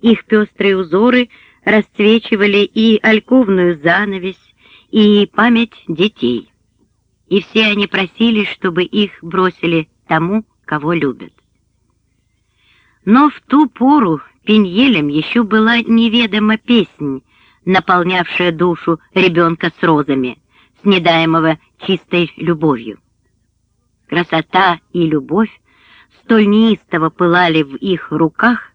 Их пестрые узоры расцвечивали и альковную занавесь, и память детей. И все они просили, чтобы их бросили тому, кого любят. Но в ту пору Пеньелем еще была неведома песнь, наполнявшая душу ребенка с розами, снедаемого чистой любовью. Красота и любовь столь неистово пылали в их руках,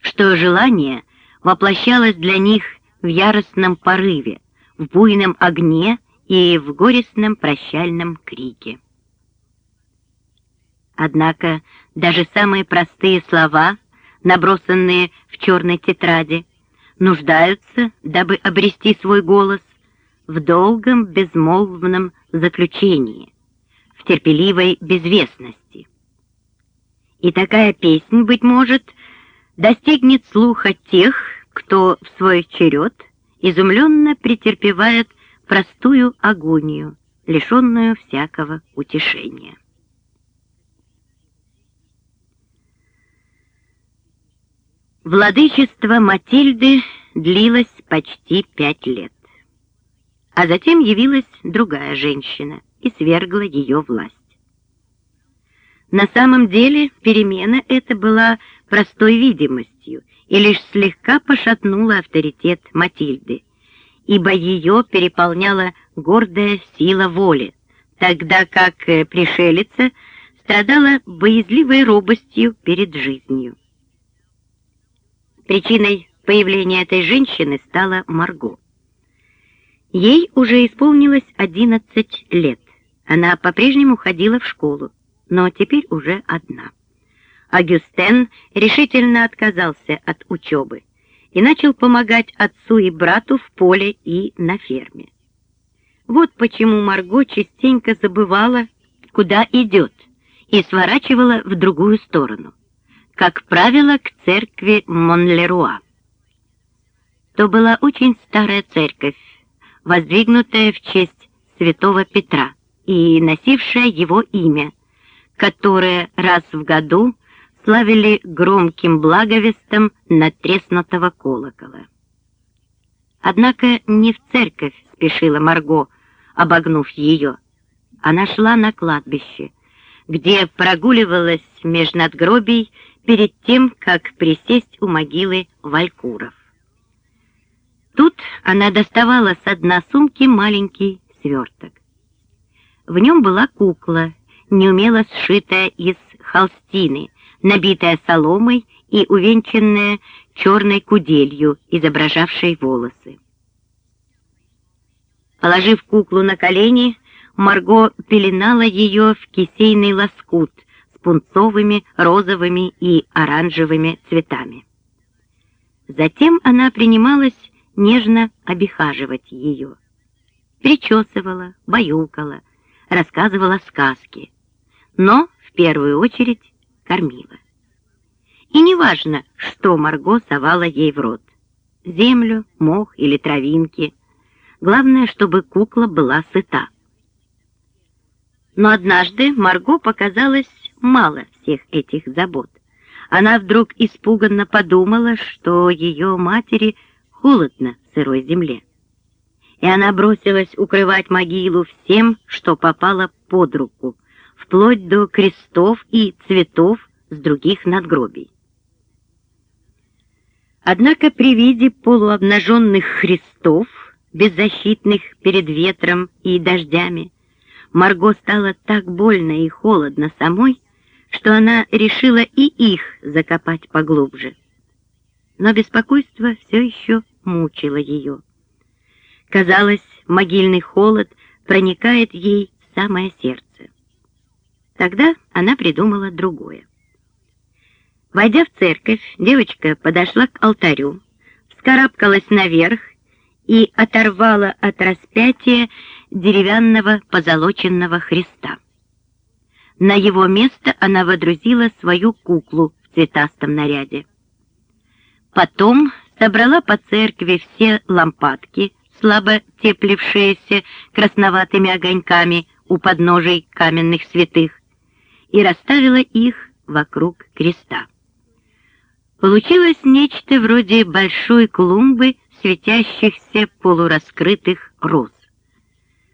что желание воплощалось для них в яростном порыве, в буйном огне и в горестном прощальном крике. Однако даже самые простые слова, набросанные в черной тетради, нуждаются, дабы обрести свой голос, в долгом безмолвном заключении, в терпеливой безвестности. И такая песнь, быть может, достигнет слуха тех, кто в свой черед изумленно претерпевает простую агонию, лишенную всякого утешения. Владычество Матильды длилось почти пять лет. А затем явилась другая женщина и свергла ее власть. На самом деле перемена эта была простой видимостью и лишь слегка пошатнула авторитет Матильды, ибо ее переполняла гордая сила воли, тогда как э, пришелица страдала боязливой робостью перед жизнью. Причиной появления этой женщины стала Марго. Ей уже исполнилось 11 лет. Она по-прежнему ходила в школу, но теперь уже одна. Агюстен решительно отказался от учебы и начал помогать отцу и брату в поле и на ферме. Вот почему Марго частенько забывала, куда идет, и сворачивала в другую сторону как правило, к церкви Монлеруа. То была очень старая церковь, воздвигнутая в честь святого Петра и носившая его имя, которое раз в году славили громким благовестом натреснутого колокола. Однако не в церковь спешила Марго, обогнув ее. Она шла на кладбище, где прогуливалась меж надгробий перед тем, как присесть у могилы Валькуров. Тут она доставала с дна сумки маленький сверток. В нем была кукла, неумело сшитая из холстины, набитая соломой и увенчанная черной куделью, изображавшей волосы. Положив куклу на колени, Марго пеленала ее в кисейный лоскут — пунцовыми, розовыми и оранжевыми цветами. Затем она принималась нежно обихаживать ее. Причесывала, баюкала, рассказывала сказки, но в первую очередь кормила. И неважно, что Марго совала ей в рот — землю, мох или травинки. Главное, чтобы кукла была сыта. Но однажды Марго показалась мало всех этих забот. Она вдруг испуганно подумала, что ее матери холодно в сырой земле. И она бросилась укрывать могилу всем, что попало под руку, вплоть до крестов и цветов с других надгробий. Однако при виде полуобнаженных христов, беззащитных перед ветром и дождями, Марго стало так больно и холодно самой, что она решила и их закопать поглубже. Но беспокойство все еще мучило ее. Казалось, могильный холод проникает ей в самое сердце. Тогда она придумала другое. Войдя в церковь, девочка подошла к алтарю, вскарабкалась наверх и оторвала от распятия деревянного позолоченного Христа. На его место она водрузила свою куклу в цветастом наряде. Потом собрала по церкви все лампадки, слабо теплившиеся красноватыми огоньками у подножий каменных святых, и расставила их вокруг креста. Получилось нечто вроде большой клумбы светящихся полураскрытых роз.